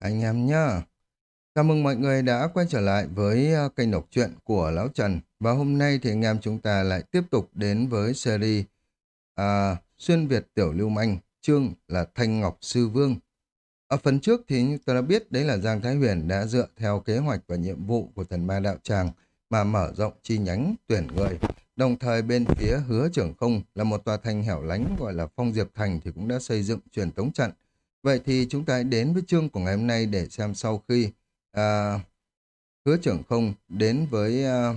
anh em nhá. Chào mừng mọi người đã quay trở lại với ờ, kênh đọc truyện của Lão Trần. Và hôm nay thì anh em chúng ta lại tiếp tục đến với series à, Xuyên Việt Tiểu Lưu Manh, chương là Thanh Ngọc Sư Vương. Ở phần trước thì tôi đã biết đấy là Giang Thái Huyền đã dựa theo kế hoạch và nhiệm vụ của thần ma đạo tràng mà mở rộng chi nhánh tuyển người. Đồng thời bên phía hứa trưởng không là một tòa thành hẻo lánh gọi là Phong Diệp Thành thì cũng đã xây dựng truyền tống trận Vậy thì chúng ta hãy đến với chương của ngày hôm nay để xem sau khi à, hứa trưởng không đến với à,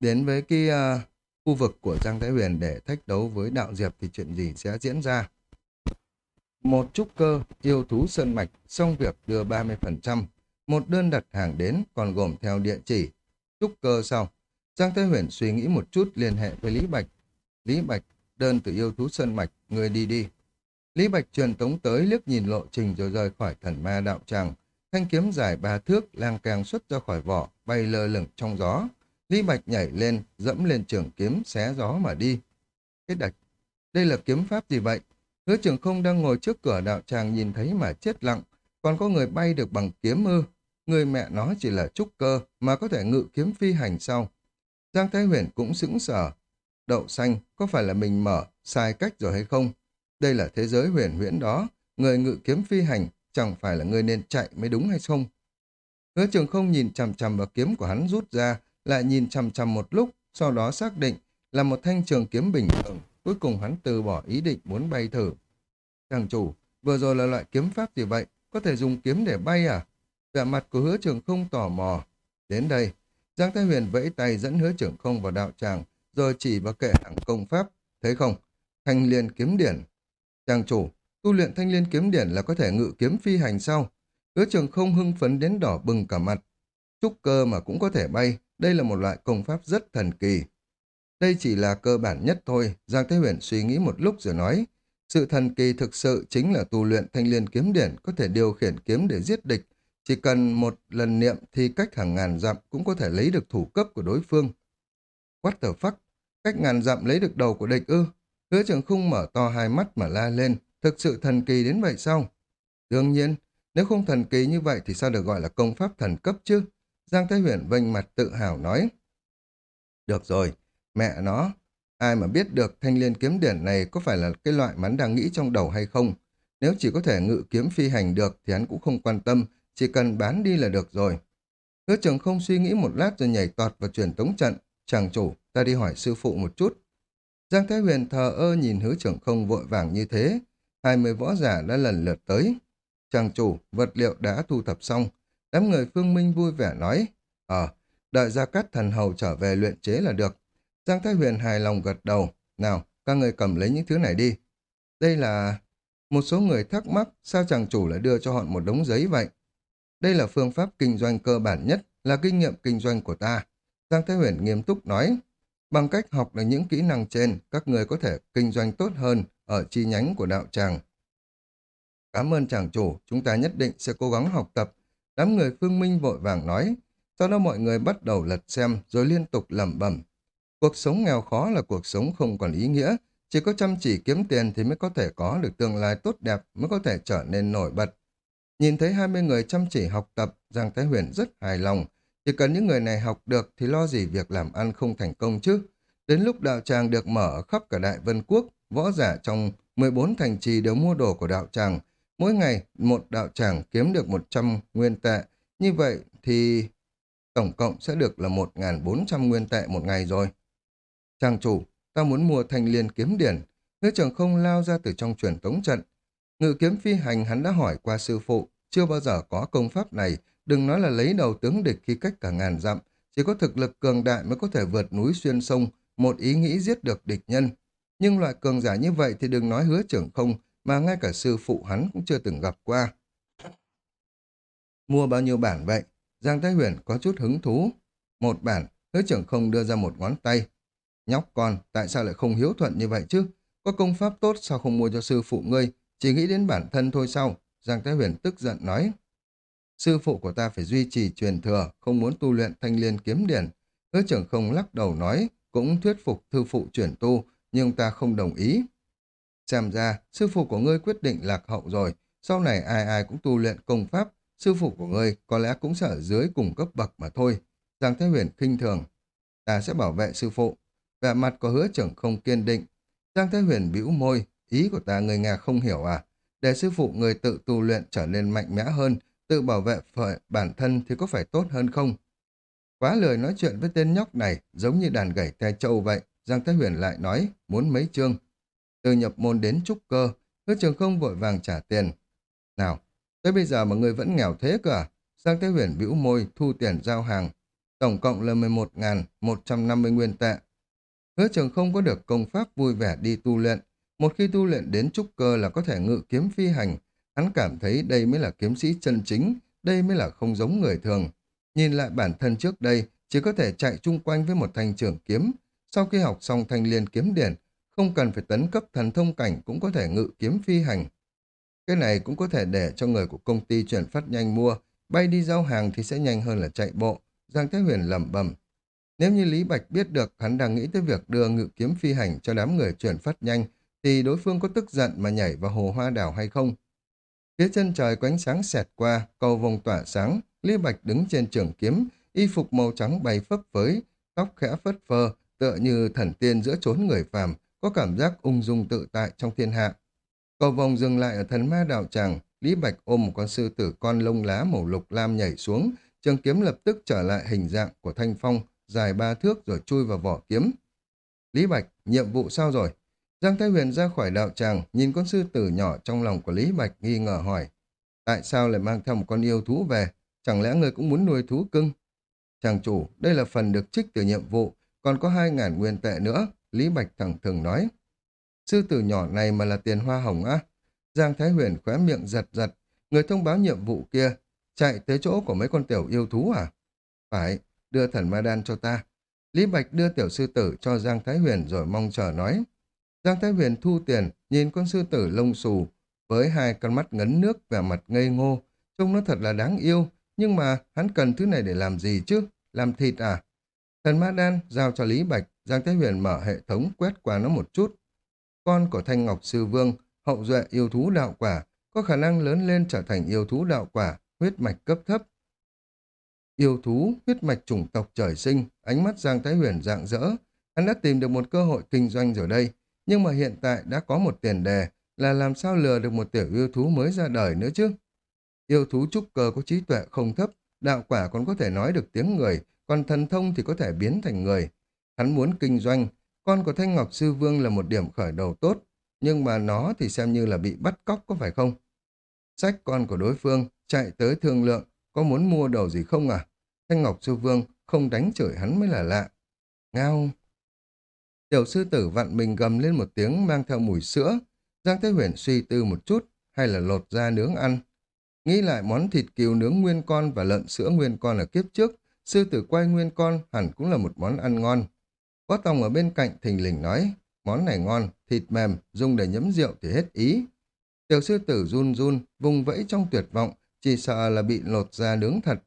đến với cái à, khu vực của Giang Thái Huyền để thách đấu với Đạo Diệp thì chuyện gì sẽ diễn ra. Một trúc cơ yêu thú sơn mạch xong việc đưa 30%. Một đơn đặt hàng đến còn gồm theo địa chỉ. Trúc cơ sau. Giang Thái Huyền suy nghĩ một chút liên hệ với Lý Bạch. Lý Bạch, đơn từ yêu thú sơn mạch, người đi đi. Lý Bạch truyền tống tới liếc nhìn lộ trình rồi rời khỏi thần ma đạo tràng. Thanh kiếm dài ba thước lang càng xuất ra khỏi vỏ, bay lơ lửng trong gió. Lý Bạch nhảy lên, dẫm lên trường kiếm, xé gió mà đi. Cái đạch, đây là kiếm pháp gì vậy? Hứa trường không đang ngồi trước cửa đạo tràng nhìn thấy mà chết lặng. Còn có người bay được bằng kiếm ư. Người mẹ nó chỉ là trúc cơ mà có thể ngự kiếm phi hành sau. Giang Thái Huyền cũng sững sờ. Đậu xanh, có phải là mình mở, sai cách rồi hay không? Đây là thế giới huyền huyễn đó, người ngự kiếm phi hành chẳng phải là người nên chạy mới đúng hay không? Hứa trường không nhìn chằm chằm vào kiếm của hắn rút ra, lại nhìn chằm chằm một lúc, sau đó xác định là một thanh trường kiếm bình thường. Cuối cùng hắn từ bỏ ý định muốn bay thử. Chàng chủ, vừa rồi là loại kiếm pháp gì vậy? Có thể dùng kiếm để bay à? Vẻ mặt của hứa trường không tò mò. Đến đây, Giang Thái Huyền vẫy tay dẫn hứa trưởng không vào đạo tràng, rồi chỉ vào kệ hạng công pháp. Thấy không? Thanh liền kiếm điển, Chàng chủ, tu luyện thanh liên kiếm điển là có thể ngự kiếm phi hành sau. Hứa trường không hưng phấn đến đỏ bừng cả mặt. Trúc cơ mà cũng có thể bay, đây là một loại công pháp rất thần kỳ. Đây chỉ là cơ bản nhất thôi, Giang Thế Huyền suy nghĩ một lúc rồi nói. Sự thần kỳ thực sự chính là tu luyện thanh liên kiếm điển có thể điều khiển kiếm để giết địch. Chỉ cần một lần niệm thì cách hàng ngàn dặm cũng có thể lấy được thủ cấp của đối phương. What the fuck? Cách ngàn dặm lấy được đầu của địch ư? Hứa trưởng khung mở to hai mắt mà la lên, thực sự thần kỳ đến vậy sao? Đương nhiên, nếu không thần kỳ như vậy thì sao được gọi là công pháp thần cấp chứ? Giang Thái Huyền vênh mặt tự hào nói. Được rồi, mẹ nó, ai mà biết được thanh liên kiếm điển này có phải là cái loại mà hắn đang nghĩ trong đầu hay không? Nếu chỉ có thể ngự kiếm phi hành được thì hắn cũng không quan tâm, chỉ cần bán đi là được rồi. Hứa trường không suy nghĩ một lát rồi nhảy tọt vào truyền tống trận. Chàng chủ, ta đi hỏi sư phụ một chút. Giang Thái Huyền thờ ơ nhìn hứa trưởng không vội vàng như thế. Hai mươi võ giả đã lần lượt tới. Chàng chủ, vật liệu đã thu thập xong. Đám người phương minh vui vẻ nói. Ờ, đợi ra Cát thần hầu trở về luyện chế là được. Giang Thái Huyền hài lòng gật đầu. Nào, các người cầm lấy những thứ này đi. Đây là... Một số người thắc mắc sao chàng chủ lại đưa cho họ một đống giấy vậy. Đây là phương pháp kinh doanh cơ bản nhất, là kinh nghiệm kinh doanh của ta. Giang Thái Huyền nghiêm túc nói. Bằng cách học được những kỹ năng trên, các người có thể kinh doanh tốt hơn ở chi nhánh của đạo tràng. Cảm ơn chàng chủ, chúng ta nhất định sẽ cố gắng học tập. Đám người phương minh vội vàng nói. Sau đó mọi người bắt đầu lật xem rồi liên tục lẩm bẩm. Cuộc sống nghèo khó là cuộc sống không còn ý nghĩa. Chỉ có chăm chỉ kiếm tiền thì mới có thể có được tương lai tốt đẹp, mới có thể trở nên nổi bật. Nhìn thấy 20 người chăm chỉ học tập, Giang Thái Huyền rất hài lòng. Chỉ cần những người này học được thì lo gì việc làm ăn không thành công chứ. Đến lúc đạo tràng được mở khắp cả Đại Vân Quốc, võ giả trong 14 thành trì đều mua đồ của đạo tràng. Mỗi ngày một đạo tràng kiếm được 100 nguyên tệ. Như vậy thì tổng cộng sẽ được là 1.400 nguyên tệ một ngày rồi. Trang chủ, ta muốn mua thanh liên kiếm điển. Ngư trường không lao ra từ trong truyền tống trận. Ngự kiếm phi hành hắn đã hỏi qua sư phụ, chưa bao giờ có công pháp này, đừng nói là lấy đầu tướng địch khi cách cả ngàn dặm, chỉ có thực lực cường đại mới có thể vượt núi xuyên sông, một ý nghĩ giết được địch nhân. Nhưng loại cường giả như vậy thì đừng nói hứa trưởng không, mà ngay cả sư phụ hắn cũng chưa từng gặp qua. Mua bao nhiêu bản vậy? Giang Thái Huyền có chút hứng thú. Một bản, hứa trưởng không đưa ra một ngón tay. Nhóc con, tại sao lại không hiếu thuận như vậy chứ? Có công pháp tốt sao không mua cho sư phụ ngươi? Chỉ nghĩ đến bản thân thôi sao? Giang Thái Huyền tức giận nói. Sư phụ của ta phải duy trì truyền thừa, không muốn tu luyện thanh liên kiếm điển. Hứa trưởng không lắc đầu nói, cũng thuyết phục thư phụ chuyển tu, nhưng ta không đồng ý. Xem ra, sư phụ của ngươi quyết định lạc hậu rồi, sau này ai ai cũng tu luyện công pháp, sư phụ của ngươi có lẽ cũng sẽ ở dưới cùng cấp bậc mà thôi. Giang Thái Huyền khinh thường, ta sẽ bảo vệ sư phụ. Vẻ mặt của hứa trưởng không kiên định. Giang Thái Huyền bĩu môi, ý của ta người nghe không hiểu à? Để sư phụ người tự tu luyện trở nên mạnh mẽ hơn, tự bảo vệ bản thân thì có phải tốt hơn không? Quá lời nói chuyện với tên nhóc này giống như đàn gảy te trâu vậy. Giang Thái Huyền lại nói, muốn mấy chương. Từ nhập môn đến trúc cơ, hứa trường không vội vàng trả tiền. Nào, tới bây giờ mà người vẫn nghèo thế cơ à? Giang Thái Huyền bĩu môi thu tiền giao hàng. Tổng cộng là 11.150 nguyên tệ. Hứa trường không có được công pháp vui vẻ đi tu luyện. Một khi tu luyện đến trúc cơ là có thể ngự kiếm phi hành. Hắn cảm thấy đây mới là kiếm sĩ chân chính, đây mới là không giống người thường. Nhìn lại bản thân trước đây, chỉ có thể chạy chung quanh với một thanh trường kiếm. Sau khi học xong thanh liên kiếm điển, không cần phải tấn cấp thần thông cảnh cũng có thể ngự kiếm phi hành. Cái này cũng có thể để cho người của công ty chuyển phát nhanh mua, bay đi giao hàng thì sẽ nhanh hơn là chạy bộ. Giang Thái Huyền lẩm bẩm. Nếu như Lý Bạch biết được hắn đang nghĩ tới việc đưa ngự kiếm phi hành cho đám người chuyển phát nhanh, thì đối phương có tức giận mà nhảy vào hồ hoa đảo hay không? Phía chân trời có ánh sáng xẹt qua, cầu vòng tỏa sáng, Lý Bạch đứng trên trường kiếm, y phục màu trắng bay phấp phới, tóc khẽ phất phơ, tựa như thần tiên giữa chốn người phàm, có cảm giác ung dung tự tại trong thiên hạ. Cầu vòng dừng lại ở thần ma đạo tràng, Lý Bạch ôm một con sư tử con lông lá màu lục lam nhảy xuống, trường kiếm lập tức trở lại hình dạng của thanh phong, dài ba thước rồi chui vào vỏ kiếm. Lý Bạch, nhiệm vụ sao rồi? Giang Thái Huyền ra khỏi đạo tràng, nhìn con sư tử nhỏ trong lòng của Lý Bạch nghi ngờ hỏi. Tại sao lại mang theo một con yêu thú về? Chẳng lẽ người cũng muốn nuôi thú cưng? Chàng chủ, đây là phần được trích từ nhiệm vụ, còn có hai ngàn nguyên tệ nữa, Lý Bạch thẳng thừng nói. Sư tử nhỏ này mà là tiền hoa hồng á? Giang Thái Huyền khóe miệng giật giật, người thông báo nhiệm vụ kia, chạy tới chỗ của mấy con tiểu yêu thú à? Phải, đưa thần ma đan cho ta. Lý Bạch đưa tiểu sư tử cho Giang Thái Huyền rồi mong chờ nói. Giang Thái Huyền thu tiền, nhìn con sư tử lông xù, với hai con mắt ngấn nước và mặt ngây ngô, trông nó thật là đáng yêu, nhưng mà hắn cần thứ này để làm gì chứ? Làm thịt à? Thần Ma Đan giao cho Lý Bạch, Giang Thái Huyền mở hệ thống quét qua nó một chút. Con của Thanh Ngọc Sư Vương, hậu duệ yêu thú đạo quả, có khả năng lớn lên trở thành yêu thú đạo quả, huyết mạch cấp thấp. Yêu thú, huyết mạch chủng tộc trời sinh, ánh mắt Giang Thái Huyền dạng dỡ. Hắn đã tìm được một cơ hội kinh doanh rồi đây, nhưng mà hiện tại đã có một tiền đề là làm sao lừa được một tiểu yêu thú mới ra đời nữa chứ. Yêu thú trúc cơ có trí tuệ không thấp, đạo quả còn có thể nói được tiếng người, còn thần thông thì có thể biến thành người. Hắn muốn kinh doanh, con của Thanh Ngọc Sư Vương là một điểm khởi đầu tốt, nhưng mà nó thì xem như là bị bắt cóc có phải không? Sách con của đối phương, chạy tới thương lượng, có muốn mua đầu gì không à? Thanh Ngọc Sư Vương không đánh chửi hắn mới là lạ. Ngao! Tiểu sư tử vặn mình gầm lên một tiếng mang theo mùi sữa. Giang Thế Huyền suy tư một chút, hay là lột ra nướng ăn. Nghĩ lại món thịt kiều nướng nguyên con và lợn sữa nguyên con ở kiếp trước, sư tử quay nguyên con hẳn cũng là một món ăn ngon. Có tòng ở bên cạnh thình lình nói, món này ngon, thịt mềm, dùng để nhấm rượu thì hết ý. Tiểu sư tử run run, vùng vẫy trong tuyệt vọng, chỉ sợ là bị lột ra nướng thật.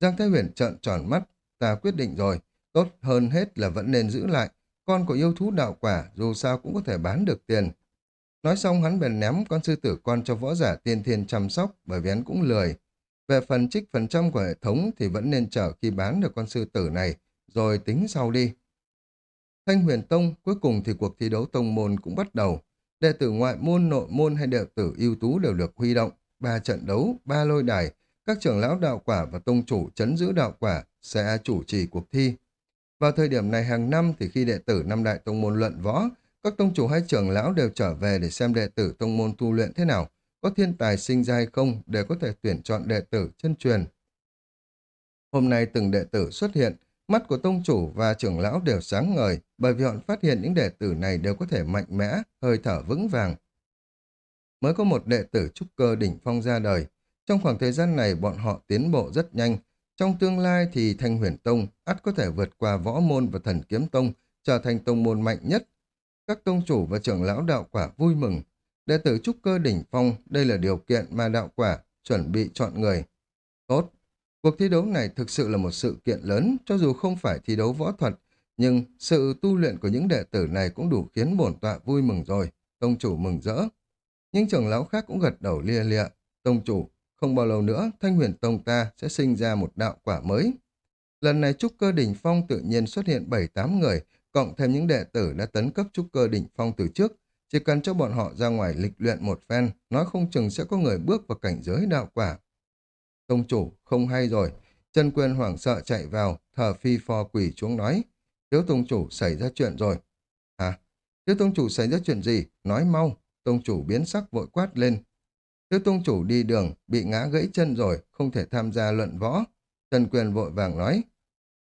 Giang Thái Huyền trợn tròn mắt, ta quyết định rồi, tốt hơn hết là vẫn nên giữ lại. Con của yêu thú đạo quả dù sao cũng có thể bán được tiền. Nói xong hắn bèn ném con sư tử con cho võ giả tiên thiên chăm sóc bởi vì hắn cũng lười. Về phần trích phần trăm của hệ thống thì vẫn nên chờ khi bán được con sư tử này, rồi tính sau đi. Thanh huyền tông, cuối cùng thì cuộc thi đấu tông môn cũng bắt đầu. Đệ tử ngoại môn, nội môn hay đệ tử ưu tú đều được huy động. Ba trận đấu, ba lôi đài, các trưởng lão đạo quả và tông chủ chấn giữ đạo quả sẽ chủ trì cuộc thi. Vào thời điểm này hàng năm thì khi đệ tử năm đại tông môn luận võ, các tông chủ hay trưởng lão đều trở về để xem đệ tử tông môn tu luyện thế nào, có thiên tài sinh ra hay không để có thể tuyển chọn đệ tử chân truyền. Hôm nay từng đệ tử xuất hiện, mắt của tông chủ và trưởng lão đều sáng ngời bởi vì họ phát hiện những đệ tử này đều có thể mạnh mẽ, hơi thở vững vàng. Mới có một đệ tử trúc cơ đỉnh phong ra đời. Trong khoảng thời gian này bọn họ tiến bộ rất nhanh. Trong tương lai thì Thanh Huyền Tông ắt có thể vượt qua võ môn và thần kiếm tông, trở thành tông môn mạnh nhất. Các tông chủ và trưởng lão đạo quả vui mừng. Đệ tử trúc cơ đỉnh phong, đây là điều kiện mà đạo quả chuẩn bị chọn người. Tốt, cuộc thi đấu này thực sự là một sự kiện lớn, cho dù không phải thi đấu võ thuật, nhưng sự tu luyện của những đệ tử này cũng đủ khiến bổn tọa vui mừng rồi. Tông chủ mừng rỡ. Những trưởng lão khác cũng gật đầu lia lịa. Tông chủ, không bao lâu nữa, thanh huyền tông ta sẽ sinh ra một đạo quả mới. Lần này trúc cơ đỉnh phong tự nhiên xuất hiện 7-8 người, cộng thêm những đệ tử đã tấn cấp trúc cơ đỉnh phong từ trước. Chỉ cần cho bọn họ ra ngoài lịch luyện một phen, nói không chừng sẽ có người bước vào cảnh giới đạo quả. Tông chủ, không hay rồi. Chân quyền hoảng sợ chạy vào, thở phi phò quỷ xuống nói. Thiếu tông chủ xảy ra chuyện rồi. Hả? Thiếu tông chủ xảy ra chuyện gì? Nói mau. Tông chủ biến sắc vội quát lên. Thiếu tông chủ đi đường, bị ngã gãy chân rồi, không thể tham gia luận võ. Trần Quyền vội vàng nói.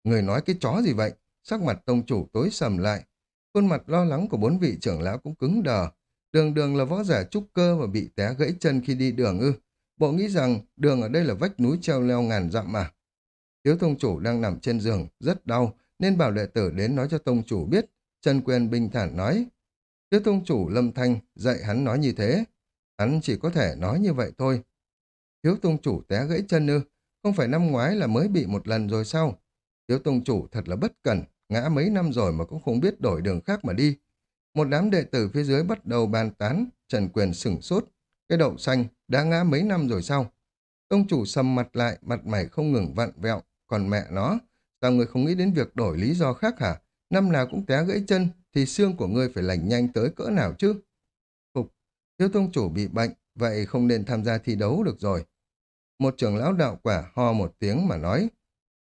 Người nói cái chó gì vậy? Sắc mặt tông chủ tối sầm lại. Khuôn mặt lo lắng của bốn vị trưởng lão cũng cứng đờ. Đường đường là võ giả trúc cơ và bị té gãy chân khi đi đường ư. Bộ nghĩ rằng đường ở đây là vách núi treo leo ngàn dặm mà. Thiếu tông chủ đang nằm trên giường, rất đau, nên bảo đệ tử đến nói cho tông chủ biết. Trần Quyền bình thản nói. Thiếu tông chủ lâm thanh dạy hắn nói như thế. Hắn chỉ có thể nói như vậy thôi. Thiếu tông chủ té gãy chân ư, không phải năm ngoái là mới bị một lần rồi sao? Thiếu tông chủ thật là bất cẩn, ngã mấy năm rồi mà cũng không biết đổi đường khác mà đi. Một đám đệ tử phía dưới bắt đầu bàn tán, Trần Quyền sửng sốt. Cái đậu xanh đã ngã mấy năm rồi sao? Tông chủ sầm mặt lại, mặt mày không ngừng vặn vẹo. Còn mẹ nó, sao người không nghĩ đến việc đổi lý do khác hả? Năm nào cũng té gãy chân, thì xương của ngươi phải lành nhanh tới cỡ nào chứ? Thiếu tông chủ bị bệnh, vậy không nên tham gia thi đấu được rồi. Một trưởng lão đạo quả ho một tiếng mà nói.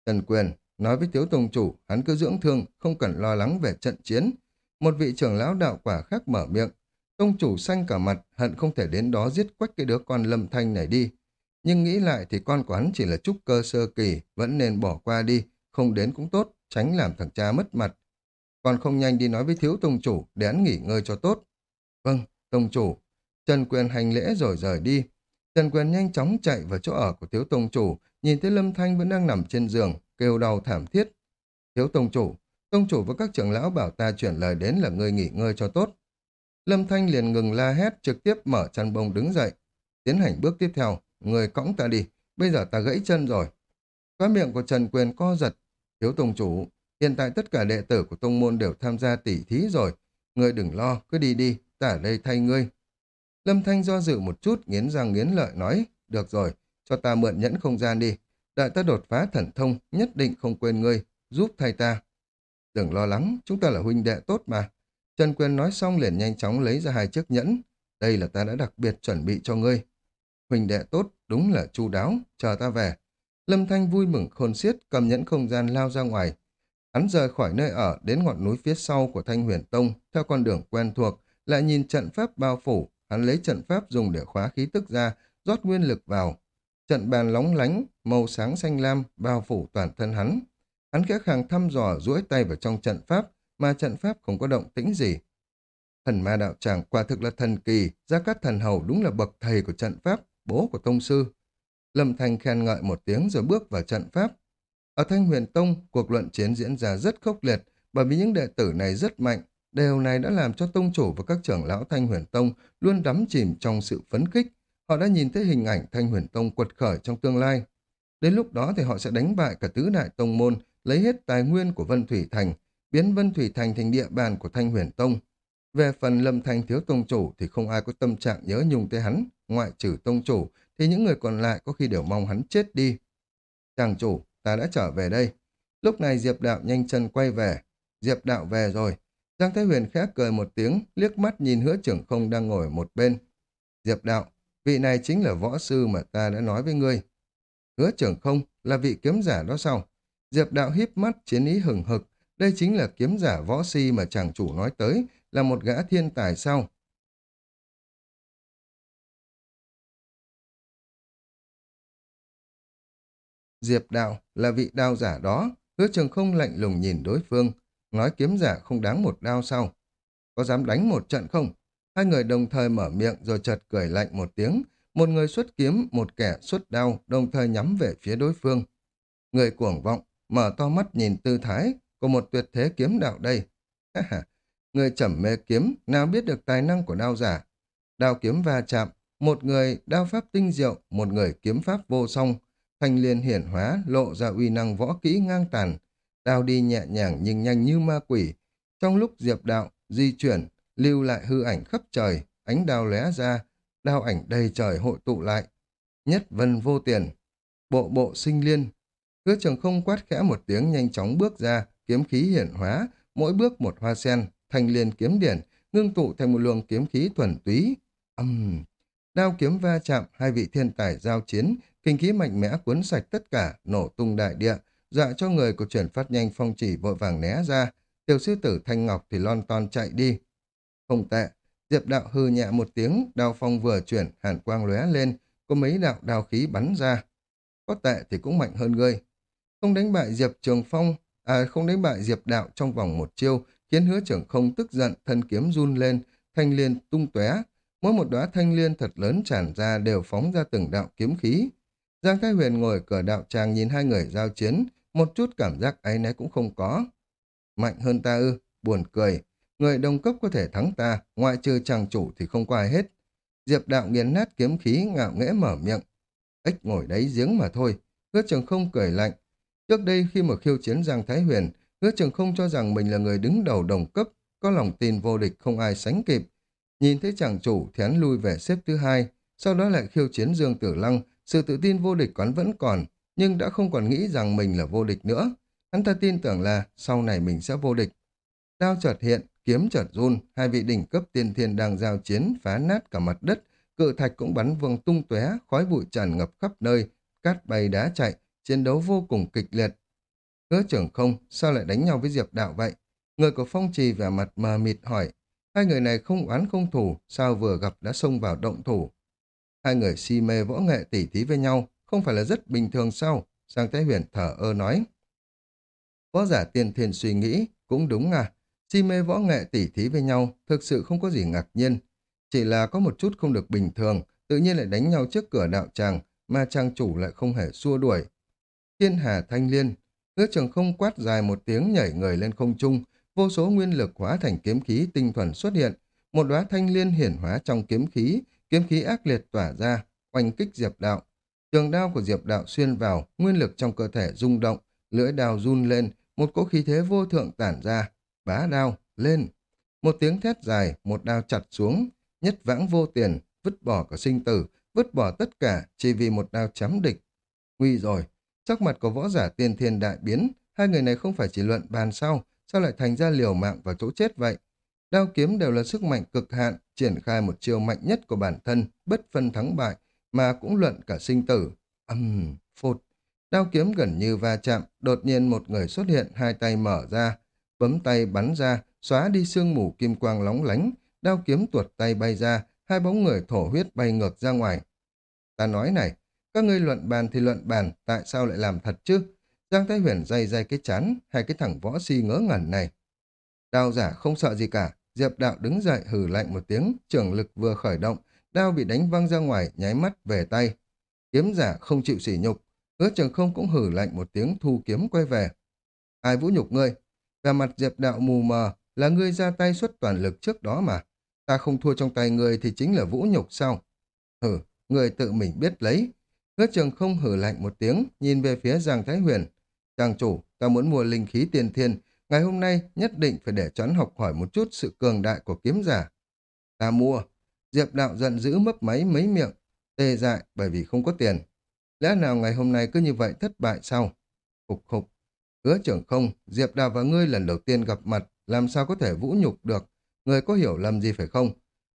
Trần Quyền, nói với thiếu tông chủ, hắn cứ dưỡng thương, không cần lo lắng về trận chiến. Một vị trưởng lão đạo quả khác mở miệng. Tông chủ xanh cả mặt, hận không thể đến đó giết quách cái đứa con lâm thanh này đi. Nhưng nghĩ lại thì con của hắn chỉ là trúc cơ sơ kỳ, vẫn nên bỏ qua đi, không đến cũng tốt, tránh làm thằng cha mất mặt. Còn không nhanh đi nói với thiếu tông chủ để hắn nghỉ ngơi cho tốt. Vâng, tông chủ. Trần Quyền hành lễ rồi rời đi. Trần Quyền nhanh chóng chạy vào chỗ ở của thiếu tông chủ, nhìn thấy Lâm Thanh vẫn đang nằm trên giường, kêu đau thảm thiết. Thiếu tông chủ, tông chủ và các trưởng lão bảo ta chuyển lời đến là người nghỉ ngơi cho tốt. Lâm Thanh liền ngừng la hét, trực tiếp mở chăn bông đứng dậy. Tiến hành bước tiếp theo, người cõng ta đi, bây giờ ta gãy chân rồi. Quá miệng của Trần Quyền co giật. Thiếu tông chủ, hiện tại tất cả đệ tử của tông môn đều tham gia tỉ thí rồi. Người đừng lo, cứ đi đi, ta ở đây thay ngươi. Lâm Thanh do dự một chút, nghiến răng nghiến lợi nói, được rồi, cho ta mượn nhẫn không gian đi. Đợi ta đột phá thần thông, nhất định không quên ngươi, giúp thay ta. Đừng lo lắng, chúng ta là huynh đệ tốt mà. Trần Quyền nói xong liền nhanh chóng lấy ra hai chiếc nhẫn. Đây là ta đã đặc biệt chuẩn bị cho ngươi. Huynh đệ tốt, đúng là chu đáo, chờ ta về. Lâm Thanh vui mừng khôn xiết, cầm nhẫn không gian lao ra ngoài. Hắn rời khỏi nơi ở đến ngọn núi phía sau của Thanh Huyền Tông, theo con đường quen thuộc, lại nhìn trận pháp bao phủ, hắn lấy trận pháp dùng để khóa khí tức ra, rót nguyên lực vào. Trận bàn lóng lánh, màu sáng xanh lam, bao phủ toàn thân hắn. Hắn khẽ khàng thăm dò duỗi tay vào trong trận pháp, mà trận pháp không có động tĩnh gì. Thần ma đạo tràng quả thực là thần kỳ, gia cát thần hầu đúng là bậc thầy của trận pháp, bố của tông sư. Lâm Thanh khen ngợi một tiếng rồi bước vào trận pháp. Ở Thanh Huyền Tông, cuộc luận chiến diễn ra rất khốc liệt, bởi vì những đệ tử này rất mạnh. Điều này đã làm cho tông chủ và các trưởng lão Thanh Huyền Tông luôn đắm chìm trong sự phấn khích. Họ đã nhìn thấy hình ảnh Thanh Huyền Tông quật khởi trong tương lai. Đến lúc đó thì họ sẽ đánh bại cả tứ đại tông môn, lấy hết tài nguyên của Vân Thủy Thành, biến Vân Thủy Thành thành địa bàn của Thanh Huyền Tông. Về phần Lâm Thanh thiếu tông chủ thì không ai có tâm trạng nhớ nhung tới hắn, ngoại trừ tông chủ thì những người còn lại có khi đều mong hắn chết đi. Chàng chủ, ta đã trở về đây. Lúc này Diệp Đạo nhanh chân quay về. Diệp Đạo về rồi. Giang Thái Huyền khẽ cười một tiếng, liếc mắt nhìn hứa trưởng không đang ngồi một bên. Diệp Đạo, vị này chính là võ sư mà ta đã nói với ngươi. Hứa trưởng không là vị kiếm giả đó sao? Diệp Đạo híp mắt chiến ý hừng hực. Đây chính là kiếm giả võ si mà chàng chủ nói tới, là một gã thiên tài sao? Diệp Đạo là vị đao giả đó, hứa trường không lạnh lùng nhìn đối phương, nói kiếm giả không đáng một đao sau Có dám đánh một trận không? Hai người đồng thời mở miệng rồi chợt cười lạnh một tiếng, một người xuất kiếm, một kẻ xuất đao, đồng thời nhắm về phía đối phương. Người cuồng vọng, mở to mắt nhìn tư thái của một tuyệt thế kiếm đạo đây. người chẩm mê kiếm, nào biết được tài năng của đao giả. Đao kiếm va chạm, một người đao pháp tinh diệu, một người kiếm pháp vô song, thanh liên hiển hóa, lộ ra uy năng võ kỹ ngang tàn, đao đi nhẹ nhàng nhưng nhanh như ma quỷ. Trong lúc diệp đạo, di chuyển, lưu lại hư ảnh khắp trời, ánh đao lóe ra, đao ảnh đầy trời hội tụ lại. Nhất vân vô tiền, bộ bộ sinh liên. Hứa trường không quát khẽ một tiếng nhanh chóng bước ra, kiếm khí hiển hóa, mỗi bước một hoa sen, thành liền kiếm điển, ngưng tụ thành một luồng kiếm khí thuần túy. Âm! Đao kiếm va chạm, hai vị thiên tài giao chiến, kinh khí mạnh mẽ cuốn sạch tất cả, nổ tung đại địa, dọa cho người của chuyển phát nhanh phong chỉ vội vàng né ra, tiểu sư tử Thanh Ngọc thì lon ton chạy đi. Không tệ, Diệp đạo hư nhẹ một tiếng, đao phong vừa chuyển, hàn quang lóe lên, có mấy đạo đao khí bắn ra. Có tệ thì cũng mạnh hơn ngươi. Không đánh bại Diệp Trường Phong, à không đánh bại Diệp đạo trong vòng một chiêu, khiến hứa trưởng không tức giận, thân kiếm run lên, thanh liên tung tóe Mỗi một đóa thanh liên thật lớn tràn ra đều phóng ra từng đạo kiếm khí. Giang Thái Huyền ngồi cửa đạo tràng nhìn hai người giao chiến, một chút cảm giác ấy nấy cũng không có. Mạnh hơn ta ư, buồn cười. Người đồng cấp có thể thắng ta, ngoại trừ chàng chủ thì không có ai hết. Diệp đạo nghiền nát kiếm khí ngạo nghễ mở miệng. Ếch ngồi đấy giếng mà thôi. Hứa trường không cười lạnh. Trước đây khi mà khiêu chiến Giang Thái Huyền, hứa trường không cho rằng mình là người đứng đầu đồng cấp, có lòng tin vô địch không ai sánh kịp. Nhìn thấy chàng chủ thén lui về xếp thứ hai, sau đó lại khiêu chiến Dương Tử Lăng, sự tự tin vô địch quán vẫn còn, nhưng đã không còn nghĩ rằng mình là vô địch nữa. Hắn ta tin tưởng là sau này mình sẽ vô địch. Đao chợt hiện, kiếm chợt run, hai vị đỉnh cấp tiên thiên đang giao chiến, phá nát cả mặt đất, cự thạch cũng bắn vương tung tóe, khói bụi tràn ngập khắp nơi, cát bay đá chạy, chiến đấu vô cùng kịch liệt. Hứa trưởng không, sao lại đánh nhau với Diệp Đạo vậy? Người của phong trì vẻ mặt mờ mịt hỏi, hai người này không oán không thủ, sao vừa gặp đã xông vào động thủ? Hai người si mê võ nghệ tỉ thí với nhau, không phải là rất bình thường sao? Sang Thái Huyền thở ơ nói. Võ giả tiên thiên suy nghĩ, cũng đúng à, si mê võ nghệ tỉ thí với nhau, thực sự không có gì ngạc nhiên. Chỉ là có một chút không được bình thường, tự nhiên lại đánh nhau trước cửa đạo tràng, mà trang chủ lại không hề xua đuổi. Thiên hà thanh liên, hứa trường không quát dài một tiếng nhảy người lên không trung, vô số nguyên lực hóa thành kiếm khí tinh thuần xuất hiện, một đóa thanh liên hiển hóa trong kiếm khí, kiếm khí ác liệt tỏa ra, oanh kích Diệp Đạo. Trường đao của Diệp Đạo xuyên vào, nguyên lực trong cơ thể rung động, lưỡi đao run lên, một cỗ khí thế vô thượng tản ra, bá đao, lên. Một tiếng thét dài, một đao chặt xuống, nhất vãng vô tiền, vứt bỏ cả sinh tử, vứt bỏ tất cả chỉ vì một đao chém địch. Nguy rồi, sắc mặt của võ giả tiên thiên đại biến, hai người này không phải chỉ luận bàn sau, sao lại thành ra liều mạng vào chỗ chết vậy? Đao kiếm đều là sức mạnh cực hạn, triển khai một chiêu mạnh nhất của bản thân, bất phân thắng bại, mà cũng luận cả sinh tử. Âm, um, phụt. Đao kiếm gần như va chạm, đột nhiên một người xuất hiện, hai tay mở ra, bấm tay bắn ra, xóa đi sương mù kim quang lóng lánh, đao kiếm tuột tay bay ra, hai bóng người thổ huyết bay ngược ra ngoài. Ta nói này, các ngươi luận bàn thì luận bàn, tại sao lại làm thật chứ? Giang Thái Huyền dây dây cái chán, hai cái thằng võ si ngớ ngẩn này. Đao giả không sợ gì cả, Diệp Đạo đứng dậy hừ lạnh một tiếng, trưởng lực vừa khởi động, đao bị đánh văng ra ngoài, nháy mắt về tay. Kiếm giả không chịu sỉ nhục, hứa trường không cũng hử lạnh một tiếng thu kiếm quay về. Ai vũ nhục ngươi? Về mặt Diệp Đạo mù mờ, là ngươi ra tay xuất toàn lực trước đó mà. Ta không thua trong tay ngươi thì chính là vũ nhục sao? Hử, ngươi tự mình biết lấy. Hứa trường không hử lạnh một tiếng, nhìn về phía Giang Thái Huyền. chàng chủ, ta muốn mua linh khí tiền thiên, ngày hôm nay nhất định phải để choán học hỏi một chút sự cường đại của kiếm giả. Ta mua. Diệp đạo giận dữ mấp máy mấy miệng, tê dại bởi vì không có tiền. Lẽ nào ngày hôm nay cứ như vậy thất bại sao? Khục khục. Hứa trưởng không, Diệp đạo và ngươi lần đầu tiên gặp mặt, làm sao có thể vũ nhục được? Ngươi có hiểu lầm gì phải không?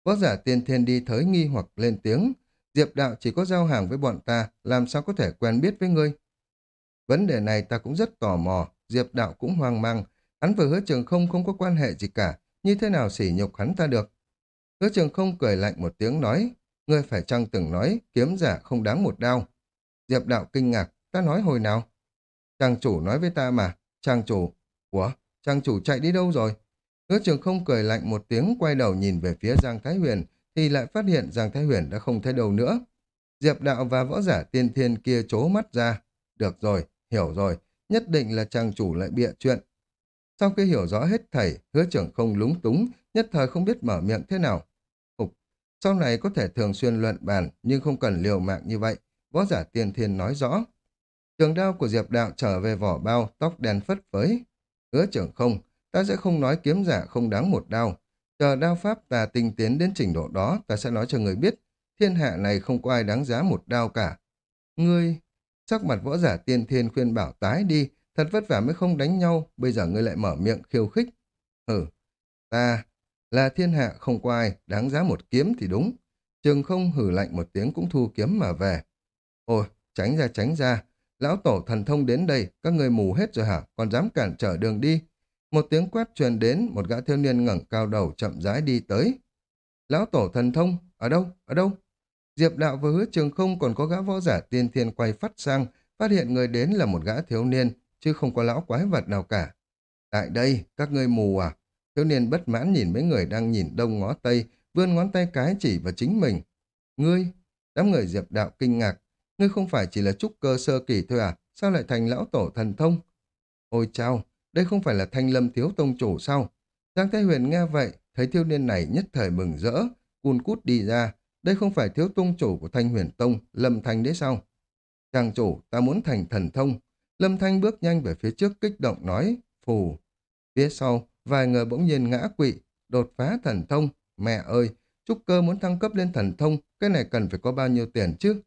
Võ giả tiên thiên đi thới nghi hoặc lên tiếng. Diệp đạo chỉ có giao hàng với bọn ta, làm sao có thể quen biết với ngươi? Vấn đề này ta cũng rất tò mò, Diệp đạo cũng hoang mang, hắn và hứa trường không không có quan hệ gì cả, như thế nào sỉ nhục hắn ta được. Hứa trường không cười lạnh một tiếng nói, ngươi phải chăng từng nói kiếm giả không đáng một đao. Diệp đạo kinh ngạc, ta nói hồi nào? Trang chủ nói với ta mà, trang chủ, ủa, trang chủ chạy đi đâu rồi? Hứa trường không cười lạnh một tiếng quay đầu nhìn về phía Giang Thái Huyền, thì lại phát hiện Giang Thái Huyền đã không thấy đâu nữa. Diệp đạo và võ giả tiên thiên kia chố mắt ra. Được rồi, hiểu rồi, nhất định là trang chủ lại bịa chuyện. Sau khi hiểu rõ hết thầy, hứa trưởng không lúng túng, nhất thời không biết mở miệng thế nào. Sau này có thể thường xuyên luận bàn, nhưng không cần liều mạng như vậy, võ giả tiên thiên nói rõ. Trường đao của Diệp Đạo trở về vỏ bao, tóc đen phất phới. Hứa trưởng không, ta sẽ không nói kiếm giả không đáng một đao. Chờ đao pháp ta tinh tiến đến trình độ đó, ta sẽ nói cho người biết, thiên hạ này không có ai đáng giá một đao cả. Ngươi, sắc mặt võ giả tiên thiên khuyên bảo tái đi, thật vất vả mới không đánh nhau, bây giờ ngươi lại mở miệng khiêu khích. Hừ, ta là thiên hạ không có ai, đáng giá một kiếm thì đúng. Trường không hử lạnh một tiếng cũng thu kiếm mà về. Ôi, tránh ra tránh ra, lão tổ thần thông đến đây, các người mù hết rồi hả, còn dám cản trở đường đi. Một tiếng quát truyền đến, một gã thiếu niên ngẩng cao đầu chậm rãi đi tới. Lão tổ thần thông, ở đâu, ở đâu? Diệp đạo và hứa trường không còn có gã võ giả tiên thiên quay phát sang, phát hiện người đến là một gã thiếu niên, chứ không có lão quái vật nào cả. Tại đây, các ngươi mù à? Thiếu niên bất mãn nhìn mấy người đang nhìn đông ngó tây, vươn ngón tay cái chỉ vào chính mình. Ngươi, đám người diệp đạo kinh ngạc, ngươi không phải chỉ là trúc cơ sơ kỳ thôi à, sao lại thành lão tổ thần thông? Ôi chao, đây không phải là thanh lâm thiếu tông chủ sao? Giang Thái Huyền nghe vậy, thấy thiếu niên này nhất thời mừng rỡ, cun cút đi ra, đây không phải thiếu tông chủ của thanh huyền tông, lâm thanh đấy sao? Chàng chủ, ta muốn thành thần thông. Lâm thanh bước nhanh về phía trước kích động nói, phù. Phía sau, vài người bỗng nhiên ngã quỵ, đột phá thần thông. Mẹ ơi, trúc cơ muốn thăng cấp lên thần thông, cái này cần phải có bao nhiêu tiền chứ?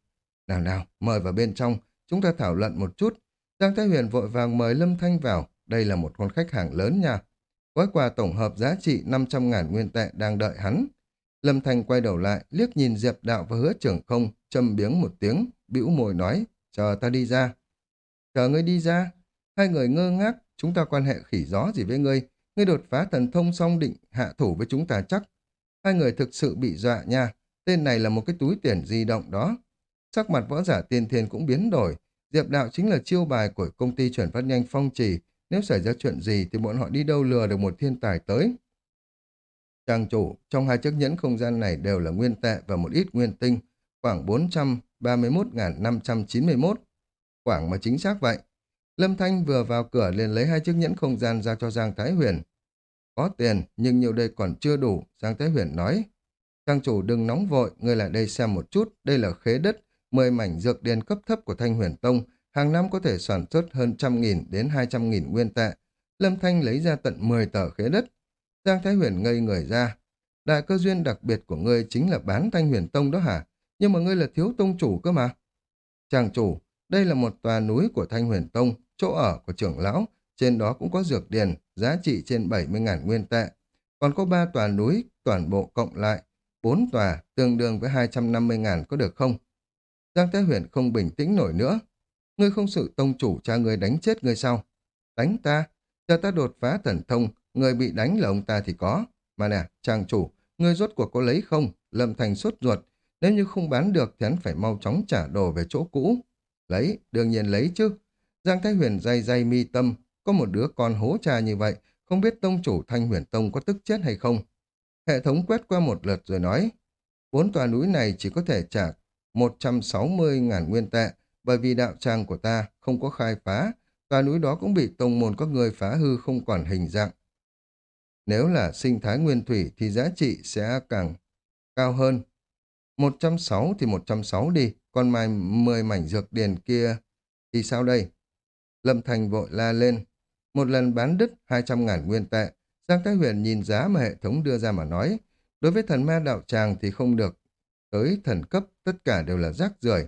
Nào nào, mời vào bên trong, chúng ta thảo luận một chút. Giang Thái Huyền vội vàng mời Lâm Thanh vào, đây là một con khách hàng lớn nha. Gói quà tổng hợp giá trị 500.000 nguyên tệ đang đợi hắn. Lâm Thanh quay đầu lại, liếc nhìn Diệp Đạo và hứa trưởng không, châm biếng một tiếng, bĩu môi nói, chờ ta đi ra. Chờ ngươi đi ra. Hai người ngơ ngác, chúng ta quan hệ khỉ gió gì với ngươi. Ngươi đột phá thần thông xong định hạ thủ với chúng ta chắc. Hai người thực sự bị dọa nha. Tên này là một cái túi tiền di động đó. Sắc mặt võ giả tiên thiên cũng biến đổi. Diệp đạo chính là chiêu bài của công ty chuyển phát nhanh phong trì. Nếu xảy ra chuyện gì thì bọn họ đi đâu lừa được một thiên tài tới. Trang chủ, trong hai chiếc nhẫn không gian này đều là nguyên tệ và một ít nguyên tinh, khoảng 431.591. Khoảng mà chính xác vậy. Lâm Thanh vừa vào cửa liền lấy hai chiếc nhẫn không gian ra cho Giang Thái Huyền. Có tiền, nhưng nhiều đây còn chưa đủ, Giang Thái Huyền nói. Trang chủ đừng nóng vội, người lại đây xem một chút, đây là khế đất, 10 mảnh dược điền cấp thấp của Thanh Huyền Tông, hàng năm có thể sản xuất hơn trăm nghìn đến hai trăm nghìn nguyên tệ. Lâm Thanh lấy ra tận 10 tờ khế đất. Giang Thái Huyền ngây người ra. Đại cơ duyên đặc biệt của ngươi chính là bán Thanh Huyền Tông đó hả? Nhưng mà ngươi là thiếu tông chủ cơ mà. Chàng chủ, đây là một tòa núi của Thanh Huyền Tông, chỗ ở của trưởng lão, trên đó cũng có dược điền, giá trị trên 70.000 nguyên tệ. Còn có ba tòa núi, toàn bộ cộng lại, bốn tòa tương đương với 250.000 có được không? Giang Thái Huyền không bình tĩnh nổi nữa. Ngươi không sự tông chủ cha ngươi đánh chết ngươi sao? Đánh ta? cho ta đột phá thần thông, người bị đánh là ông ta thì có. Mà nè, trang chủ, ngươi rốt cuộc có lấy không? Lâm Thành sốt ruột. Nếu như không bán được thì hắn phải mau chóng trả đồ về chỗ cũ. Lấy, đương nhiên lấy chứ. Giang Thái Huyền dây dây mi tâm, có một đứa con hố cha như vậy, không biết tông chủ Thanh Huyền Tông có tức chết hay không. Hệ thống quét qua một lượt rồi nói, bốn tòa núi này chỉ có thể trả 160.000 nguyên tệ, bởi vì đạo tràng của ta không có khai phá, tòa núi đó cũng bị tông môn các người phá hư không còn hình dạng. Nếu là sinh thái nguyên thủy thì giá trị sẽ càng cao hơn. 160 thì 160 đi, còn mai 10 mảnh dược điền kia thì sao đây? Lâm Thành vội la lên. Một lần bán đứt 200 ngàn nguyên tệ, Giang Thái Huyền nhìn giá mà hệ thống đưa ra mà nói. Đối với thần ma đạo tràng thì không được. Tới thần cấp, tất cả đều là rác rưởi.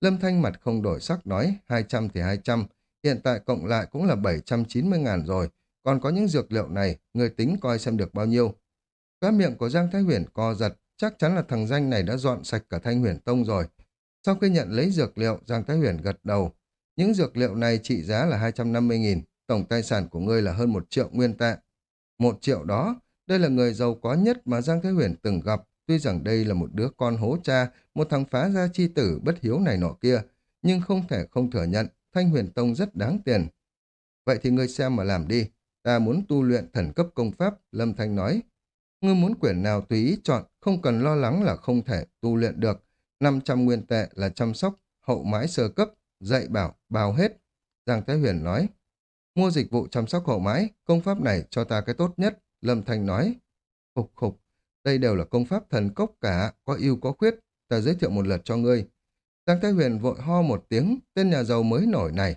Lâm Thanh mặt không đổi sắc nói, 200 thì 200, hiện tại cộng lại cũng là 790 ngàn rồi, còn có những dược liệu này, người tính coi xem được bao nhiêu. Cá miệng của Giang Thái Huyền co giật, chắc chắn là thằng danh này đã dọn sạch cả Thanh Huyền Tông rồi. Sau khi nhận lấy dược liệu, Giang Thái Huyền gật đầu. Những dược liệu này trị giá là 250 nghìn, tổng tài sản của ngươi là hơn một triệu nguyên tệ. Một triệu đó, đây là người giàu có nhất mà Giang Thái Huyền từng gặp, tuy rằng đây là một đứa con hố cha, một thằng phá gia chi tử bất hiếu này nọ kia, nhưng không thể không thừa nhận, Thanh Huyền Tông rất đáng tiền. Vậy thì ngươi xem mà làm đi, ta muốn tu luyện thần cấp công pháp, Lâm Thanh nói. Ngươi muốn quyển nào tùy ý chọn, không cần lo lắng là không thể tu luyện được. 500 nguyên tệ là chăm sóc, hậu mãi sơ cấp, dạy bảo, bào hết. Giang Thái Huyền nói, mua dịch vụ chăm sóc hậu mãi, công pháp này cho ta cái tốt nhất, Lâm Thanh nói. Khục khục, đây đều là công pháp thần cốc cả, có ưu có khuyết, ta giới thiệu một lượt cho ngươi. Giang Thái Huyền vội ho một tiếng, tên nhà giàu mới nổi này.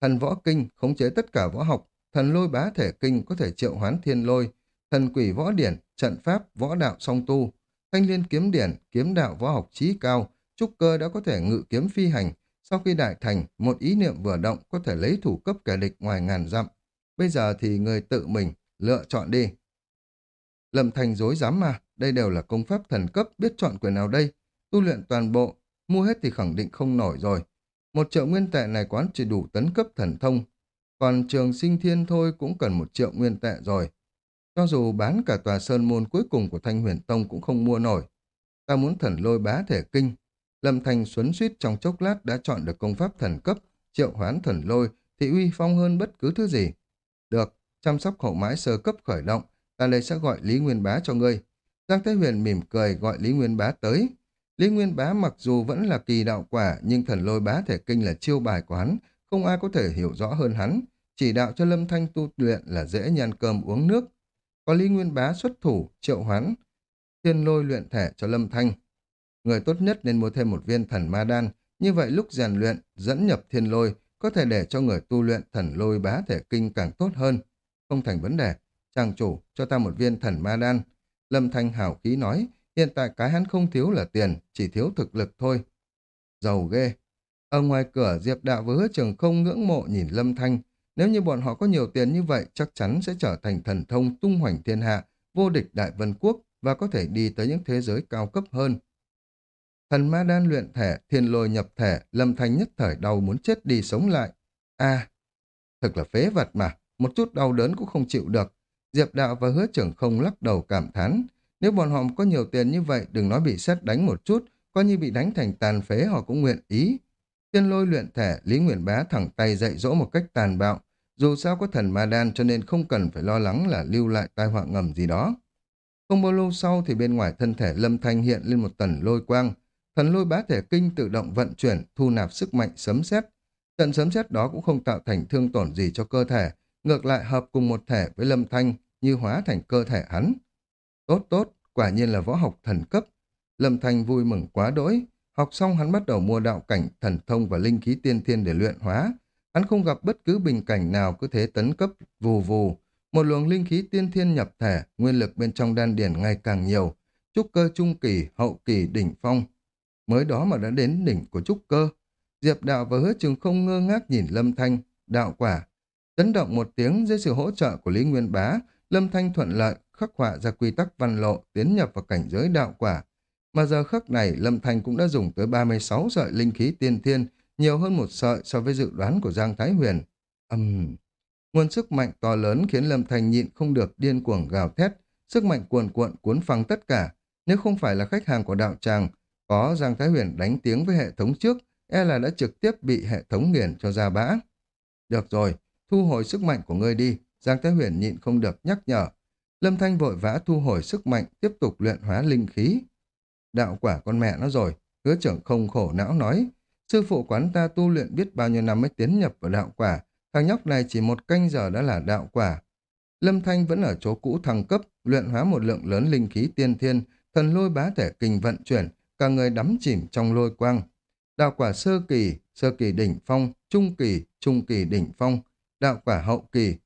Thần võ kinh khống chế tất cả võ học, thần lôi bá thể kinh có thể triệu hoán thiên lôi, thần quỷ võ điển, trận pháp, võ đạo song tu. thanh liên kiếm điển, kiếm đạo võ học trí cao, trúc cơ đã có thể ngự kiếm phi hành. Sau khi đại thành, một ý niệm vừa động có thể lấy thủ cấp kẻ địch ngoài ngàn dặm. Bây giờ thì người tự mình lựa chọn đi. Lâm Thành dối dám mà, đây đều là công pháp thần cấp, biết chọn quyền nào đây. Tu luyện toàn bộ, mua hết thì khẳng định không nổi rồi. Một triệu nguyên tệ này quán chỉ đủ tấn cấp thần thông, còn trường sinh thiên thôi cũng cần một triệu nguyên tệ rồi. Cho dù bán cả tòa sơn môn cuối cùng của Thanh Huyền Tông cũng không mua nổi. Ta muốn thần lôi bá thể kinh. Lâm Thành xuấn suýt trong chốc lát đã chọn được công pháp thần cấp, triệu hoán thần lôi thì uy phong hơn bất cứ thứ gì. Được, chăm sóc hậu mãi sơ cấp khởi động, ta đây sẽ gọi Lý Nguyên Bá cho ngươi. Giang Thế Huyền mỉm cười gọi Lý Nguyên Bá tới. Lý Nguyên Bá mặc dù vẫn là kỳ đạo quả nhưng thần lôi bá thể kinh là chiêu bài của hắn, không ai có thể hiểu rõ hơn hắn. Chỉ đạo cho Lâm Thanh tu luyện là dễ nhàn cơm uống nước. Có Lý Nguyên Bá xuất thủ, triệu hoán, thiên lôi luyện thể cho Lâm Thanh. Người tốt nhất nên mua thêm một viên thần ma đan, như vậy lúc rèn luyện, dẫn nhập thiên lôi, có thể để cho người tu luyện thần lôi bá thể kinh càng tốt hơn. Không thành vấn đề, chàng chủ cho ta một viên thần ma đan. Lâm Thanh hảo khí nói, hiện tại cái hắn không thiếu là tiền, chỉ thiếu thực lực thôi. Giàu ghê. Ở ngoài cửa Diệp Đạo với hứa trường không ngưỡng mộ nhìn Lâm Thanh. Nếu như bọn họ có nhiều tiền như vậy, chắc chắn sẽ trở thành thần thông tung hoành thiên hạ, vô địch đại vân quốc và có thể đi tới những thế giới cao cấp hơn. Thần ma đan luyện thể, thiên lôi nhập thể, Lâm Thanh nhất thời đau muốn chết đi sống lại. À, a thật là phế vật mà, một chút đau đớn cũng không chịu được. Diệp Đạo và hứa trưởng không lắc đầu cảm thán. Nếu bọn họ có nhiều tiền như vậy, đừng nói bị xét đánh một chút, coi như bị đánh thành tàn phế họ cũng nguyện ý. Thiên lôi luyện thể, Lý Nguyễn Bá thẳng tay dạy dỗ một cách tàn bạo. Dù sao có thần ma đan cho nên không cần phải lo lắng là lưu lại tai họa ngầm gì đó. Không bao lâu sau thì bên ngoài thân thể Lâm Thanh hiện lên một tần lôi quang. Thần lôi bá thể kinh tự động vận chuyển, thu nạp sức mạnh sấm sét. Trận sấm sét đó cũng không tạo thành thương tổn gì cho cơ thể, ngược lại hợp cùng một thể với Lâm Thanh như hóa thành cơ thể hắn. Tốt tốt, quả nhiên là võ học thần cấp. Lâm Thanh vui mừng quá đỗi. Học xong hắn bắt đầu mua đạo cảnh, thần thông và linh khí tiên thiên để luyện hóa. Hắn không gặp bất cứ bình cảnh nào cứ thế tấn cấp vù vù. Một luồng linh khí tiên thiên nhập thể, nguyên lực bên trong đan điển ngày càng nhiều. Trúc cơ trung kỳ, hậu kỳ, đỉnh phong. Mới đó mà đã đến đỉnh của trúc cơ. Diệp đạo và hứa trường không ngơ ngác nhìn Lâm Thanh, đạo quả. Chấn động một tiếng dưới sự hỗ trợ của Lý Nguyên Bá, Lâm Thanh thuận lợi khắc họa ra quy tắc văn lộ tiến nhập vào cảnh giới đạo quả. Mà giờ khắc này Lâm Thanh cũng đã dùng tới 36 sợi linh khí tiên thiên, nhiều hơn một sợi so với dự đoán của Giang Thái Huyền. Âm... Uhm. Nguồn sức mạnh to lớn khiến Lâm Thanh nhịn không được điên cuồng gào thét, sức mạnh cuồn cuộn cuốn phăng tất cả. Nếu không phải là khách hàng của đạo tràng, có Giang Thái Huyền đánh tiếng với hệ thống trước, e là đã trực tiếp bị hệ thống nghiền cho ra bã. Được rồi, thu hồi sức mạnh của ngươi đi, Giang Thái Huyền nhịn không được nhắc nhở. Lâm Thanh vội vã thu hồi sức mạnh, tiếp tục luyện hóa linh khí. Đạo quả con mẹ nó rồi, hứa trưởng không khổ não nói. Sư phụ quán ta tu luyện biết bao nhiêu năm mới tiến nhập vào đạo quả, thằng nhóc này chỉ một canh giờ đã là đạo quả. Lâm Thanh vẫn ở chỗ cũ thăng cấp, luyện hóa một lượng lớn linh khí tiên thiên, thần lôi bá thể kinh vận chuyển, cả người đắm chìm trong lôi quang. Đạo quả sơ kỳ, sơ kỳ đỉnh phong, trung kỳ, trung kỳ đỉnh phong, đạo quả hậu kỳ.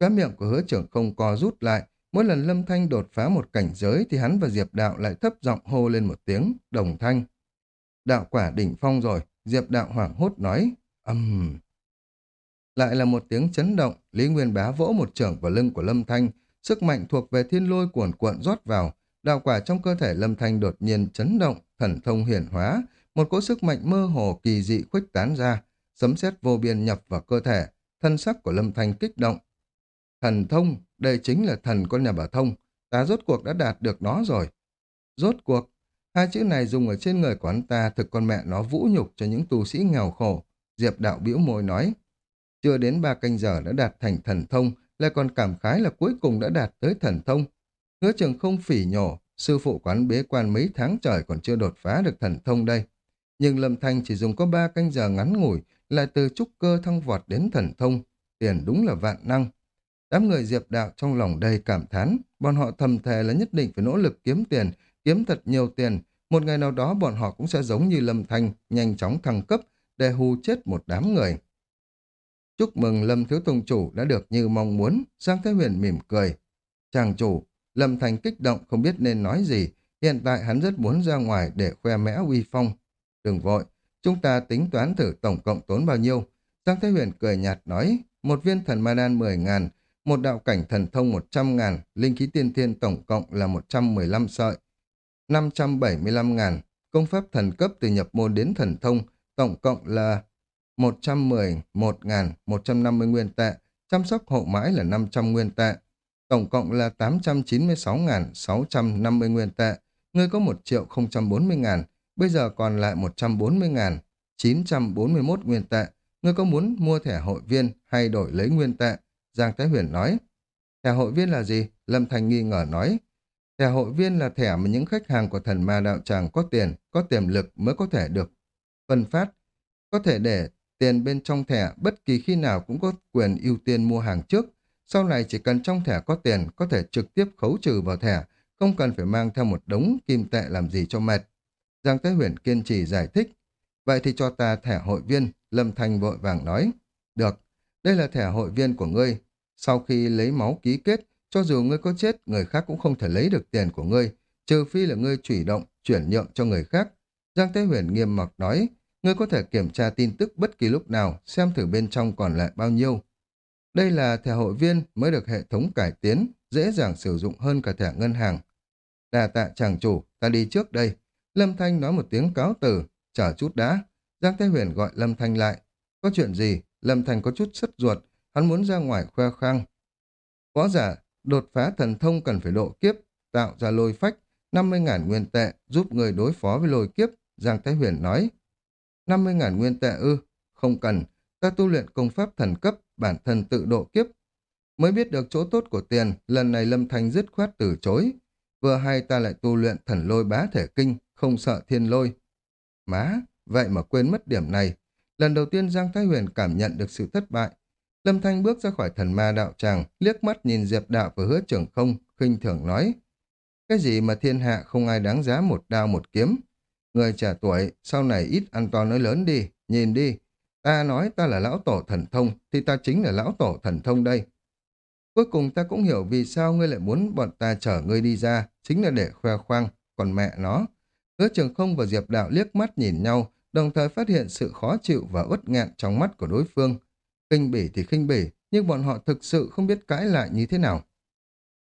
Cái miệng của hứa trưởng không co rút lại, mỗi lần Lâm Thanh đột phá một cảnh giới thì hắn và Diệp Đạo lại thấp giọng hô lên một tiếng, đồng thanh. Đạo quả đỉnh phong rồi, Diệp Đạo hoảng hốt nói, âm... Um. Lại là một tiếng chấn động, Lý Nguyên Bá vỗ một trưởng vào lưng của Lâm Thanh, sức mạnh thuộc về thiên lôi cuồn cuộn rót vào, đạo quả trong cơ thể Lâm Thanh đột nhiên chấn động, thần thông hiển hóa, một cỗ sức mạnh mơ hồ kỳ dị khuếch tán ra, sấm sét vô biên nhập vào cơ thể, thân sắc của Lâm Thanh kích động. Thần thông, đây chính là thần con nhà bà thông, ta rốt cuộc đã đạt được nó rồi. Rốt cuộc, hai chữ này dùng ở trên người của anh ta thực con mẹ nó vũ nhục cho những tu sĩ nghèo khổ. Diệp đạo bĩu môi nói, chưa đến ba canh giờ đã đạt thành thần thông, lại còn cảm khái là cuối cùng đã đạt tới thần thông. Hứa trường không phỉ nhổ, sư phụ quán bế quan mấy tháng trời còn chưa đột phá được thần thông đây. Nhưng Lâm Thanh chỉ dùng có ba canh giờ ngắn ngủi, lại từ trúc cơ thăng vọt đến thần thông. Tiền đúng là vạn năng. Đám người diệp đạo trong lòng đầy cảm thán, bọn họ thầm thề là nhất định phải nỗ lực kiếm tiền, kiếm thật nhiều tiền. Một ngày nào đó bọn họ cũng sẽ giống như Lâm Thanh, nhanh chóng thăng cấp để hù chết một đám người. Chúc mừng Lâm Thiếu Tông Chủ đã được như mong muốn, Giang Thế Huyền mỉm cười. Chàng chủ, Lâm Thành kích động không biết nên nói gì, Hiện tại hắn rất muốn ra ngoài để khoe mẽ uy phong. Đừng vội, chúng ta tính toán thử tổng cộng tốn bao nhiêu. Giang Thái Huyền cười nhạt nói, một viên thần ma đan 10 ngàn, một đạo cảnh thần thông 100 ngàn, linh khí tiên thiên tổng cộng là 115 sợi, 575 ngàn, công pháp thần cấp từ nhập môn đến thần thông, tổng cộng là 111 ngàn, 150 nguyên tệ, chăm sóc hộ mãi là 500 nguyên tệ, tổng cộng là 896 ngàn, 650 nguyên tệ, ngươi có 1 triệu 040 ngàn, bây giờ còn lại 140 ngàn, 941 nguyên tệ, ngươi có muốn mua thẻ hội viên hay đổi lấy nguyên tệ? Giang Thái Huyền nói. Thẻ hội viên là gì? Lâm Thành nghi ngờ nói. Thẻ hội viên là thẻ mà những khách hàng của thần ma đạo tràng có tiền, có tiềm lực mới có thể được phân phát. Có thể để tiền bên trong thẻ bất kỳ khi nào cũng có quyền ưu tiên mua hàng trước. Sau này chỉ cần trong thẻ có tiền có thể trực tiếp khấu trừ vào thẻ, không cần phải mang theo một đống kim tệ làm gì cho mệt. Giang Thái Huyền kiên trì giải thích. Vậy thì cho ta thẻ hội viên, Lâm Thanh vội vàng nói. Được, đây là thẻ hội viên của ngươi. Sau khi lấy máu ký kết, cho dù ngươi có chết, người khác cũng không thể lấy được tiền của ngươi, trừ phi là ngươi chủ động, chuyển nhượng cho người khác. Giang Thế Huyền nghiêm mặc nói, ngươi có thể kiểm tra tin tức bất kỳ lúc nào, xem thử bên trong còn lại bao nhiêu. Đây là thẻ hội viên mới được hệ thống cải tiến, dễ dàng sử dụng hơn cả thẻ ngân hàng. Đà tạ chàng chủ, ta đi trước đây. Lâm Thanh nói một tiếng cáo từ, chờ chút đã. Giang Thái Huyền gọi Lâm Thanh lại. Có chuyện gì? Lâm Thanh có chút sất ruột, hắn muốn ra ngoài khoe khoang. Võ giả, đột phá thần thông cần phải độ kiếp, tạo ra lôi phách, 50.000 nguyên tệ giúp người đối phó với lôi kiếp, Giang Thái Huyền nói. 50.000 nguyên tệ ư, không cần, ta tu luyện công pháp thần cấp, bản thân tự độ kiếp. Mới biết được chỗ tốt của tiền, lần này Lâm Thanh dứt khoát từ chối. Vừa hay ta lại tu luyện thần lôi bá thể kinh, không sợ thiên lôi. Má, vậy mà quên mất điểm này. Lần đầu tiên Giang Thái Huyền cảm nhận được sự thất bại. Lâm Thanh bước ra khỏi thần ma đạo tràng, liếc mắt nhìn Diệp Đạo và hứa trưởng không, khinh thường nói. Cái gì mà thiên hạ không ai đáng giá một đao một kiếm. Người trẻ tuổi, sau này ít ăn to nói lớn đi, nhìn đi. Ta nói ta là lão tổ thần thông, thì ta chính là lão tổ thần thông đây. Cuối cùng ta cũng hiểu vì sao ngươi lại muốn bọn ta chở ngươi đi ra, chính là để khoe khoang, còn mẹ nó. Hứa trường không và Diệp Đạo liếc mắt nhìn nhau, đồng thời phát hiện sự khó chịu và uất nghẹn trong mắt của đối phương. Kinh bỉ thì khinh bỉ, nhưng bọn họ thực sự không biết cãi lại như thế nào.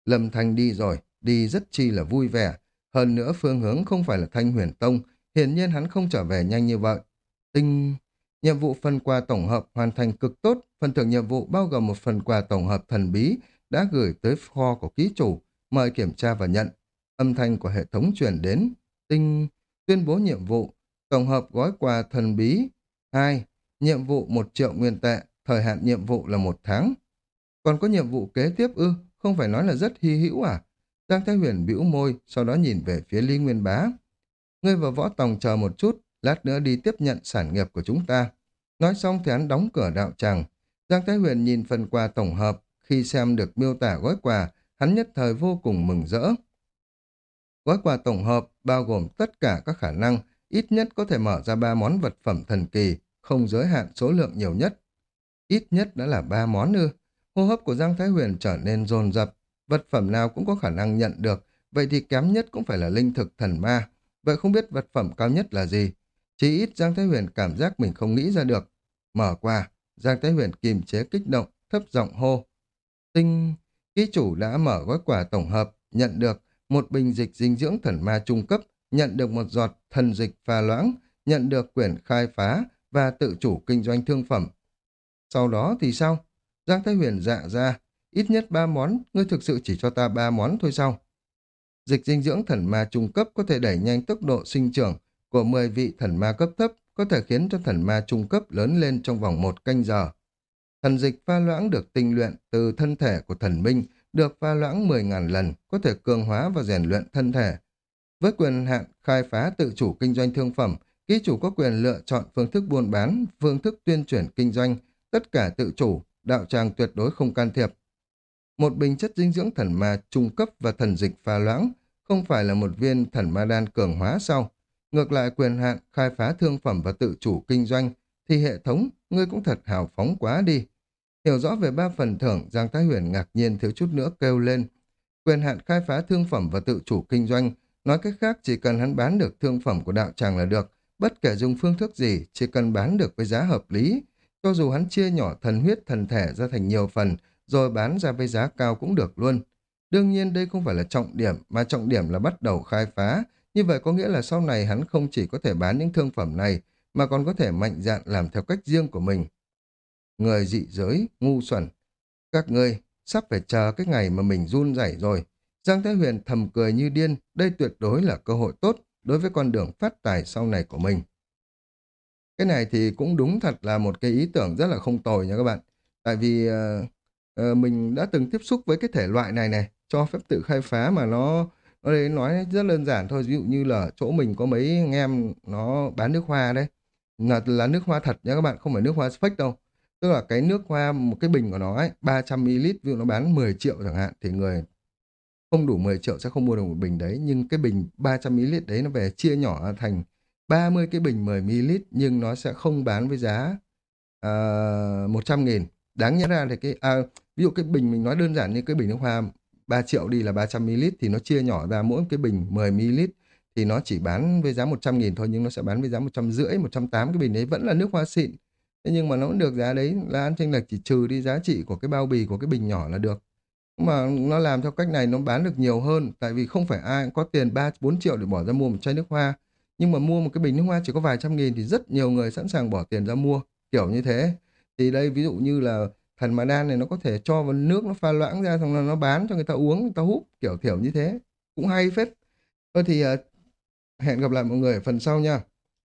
Lâm Thanh đi rồi, đi rất chi là vui vẻ. Hơn nữa phương hướng không phải là Thanh Huyền Tông, hiển nhiên hắn không trở về nhanh như vậy. Tinh... Nhiệm vụ phần quà tổng hợp hoàn thành cực tốt, phần thưởng nhiệm vụ bao gồm một phần quà tổng hợp thần bí đã gửi tới kho của ký chủ, mời kiểm tra và nhận. Âm thanh của hệ thống truyền đến. Tinh... Tuyên bố nhiệm vụ, tổng hợp gói quà thần bí. 2. Nhiệm vụ 1 triệu nguyên tệ, thời hạn nhiệm vụ là một tháng. Còn có nhiệm vụ kế tiếp ư, không phải nói là rất hy hữu à? Giang Thái Huyền bĩu môi, sau đó nhìn về phía Lý Nguyên Bá. Ngươi và võ tòng chờ một chút, lát nữa đi tiếp nhận sản nghiệp của chúng ta. Nói xong thì hắn đóng cửa đạo tràng. Giang Thái Huyền nhìn phần quà tổng hợp, khi xem được miêu tả gói quà, hắn nhất thời vô cùng mừng rỡ. Gói quà tổng hợp bao gồm tất cả các khả năng, ít nhất có thể mở ra ba món vật phẩm thần kỳ, không giới hạn số lượng nhiều nhất. Ít nhất đã là ba món ư. Hô hấp của Giang Thái Huyền trở nên dồn dập, vật phẩm nào cũng có khả năng nhận được, vậy thì kém nhất cũng phải là linh thực thần ma. Vậy không biết vật phẩm cao nhất là gì? Chỉ ít Giang Thái Huyền cảm giác mình không nghĩ ra được. Mở qua, Giang Thái Huyền kìm chế kích động, thấp giọng hô. Tinh, ký chủ đã mở gói quà tổng hợp, nhận được một bình dịch dinh dưỡng thần ma trung cấp, nhận được một giọt thần dịch pha loãng, nhận được quyển khai phá và tự chủ kinh doanh thương phẩm. Sau đó thì sao? Giang Thái Huyền dạ ra, ít nhất ba món, ngươi thực sự chỉ cho ta ba món thôi sao? Dịch dinh dưỡng thần ma trung cấp có thể đẩy nhanh tốc độ sinh trưởng của 10 vị thần ma cấp thấp, có thể khiến cho thần ma trung cấp lớn lên trong vòng một canh giờ. Thần dịch pha loãng được tinh luyện từ thân thể của thần minh, được pha loãng 10.000 lần, có thể cường hóa và rèn luyện thân thể. Với quyền hạn khai phá tự chủ kinh doanh thương phẩm, ký chủ có quyền lựa chọn phương thức buôn bán, phương thức tuyên truyền kinh doanh, tất cả tự chủ, đạo tràng tuyệt đối không can thiệp. Một bình chất dinh dưỡng thần ma trung cấp và thần dịch pha loãng không phải là một viên thần ma đan cường hóa sau. Ngược lại quyền hạn khai phá thương phẩm và tự chủ kinh doanh thì hệ thống ngươi cũng thật hào phóng quá đi. Hiểu rõ về ba phần thưởng, Giang Thái Huyền ngạc nhiên thiếu chút nữa kêu lên. Quyền hạn khai phá thương phẩm và tự chủ kinh doanh Nói cách khác, chỉ cần hắn bán được thương phẩm của đạo tràng là được, bất kể dùng phương thức gì, chỉ cần bán được với giá hợp lý. Cho dù hắn chia nhỏ thần huyết thần thể ra thành nhiều phần, rồi bán ra với giá cao cũng được luôn. Đương nhiên đây không phải là trọng điểm, mà trọng điểm là bắt đầu khai phá. Như vậy có nghĩa là sau này hắn không chỉ có thể bán những thương phẩm này, mà còn có thể mạnh dạn làm theo cách riêng của mình. Người dị giới, ngu xuẩn. Các ngươi sắp phải chờ cái ngày mà mình run rẩy rồi. Giang Thái Huyền thầm cười như điên, đây tuyệt đối là cơ hội tốt đối với con đường phát tài sau này của mình. Cái này thì cũng đúng thật là một cái ý tưởng rất là không tồi nha các bạn. Tại vì uh, uh, mình đã từng tiếp xúc với cái thể loại này này, cho phép tự khai phá mà nó Ờ, Ở đây nói rất đơn giản thôi. Ví dụ như là chỗ mình có mấy anh em nó bán nước hoa đấy. Là, là nước hoa thật nha các bạn, không phải nước hoa fake đâu. Tức là cái nước hoa, một cái bình của nó ấy, 300ml, ví dụ nó bán 10 triệu chẳng hạn, thì người không đủ 10 triệu sẽ không mua được một bình đấy. Nhưng cái bình 300ml đấy nó về chia nhỏ thành 30 cái bình 10ml nhưng nó sẽ không bán với giá ờ, uh, 100 nghìn. Đáng nhớ ra thì cái, à, ví dụ cái bình mình nói đơn giản như cái bình nước hoa 3 triệu đi là 300ml thì nó chia nhỏ ra mỗi cái bình 10ml thì nó chỉ bán với giá 100 nghìn thôi nhưng nó sẽ bán với giá 150, 180 cái bình đấy vẫn là nước hoa xịn. Thế nhưng mà nó cũng được giá đấy là ăn chênh lệch chỉ trừ đi giá trị của cái bao bì của cái bình nhỏ là được. Mà nó làm theo cách này nó bán được nhiều hơn tại vì không phải ai có tiền 3 4 triệu để bỏ ra mua một chai nước hoa nhưng mà mua một cái bình nước hoa chỉ có vài trăm nghìn thì rất nhiều người sẵn sàng bỏ tiền ra mua kiểu như thế thì đây ví dụ như là thần mà đan này nó có thể cho vào nước nó pha loãng ra xong là nó bán cho người ta uống người ta hút kiểu kiểu như thế. Cũng hay phết. Thôi thì uh, hẹn gặp lại mọi người ở phần sau nha.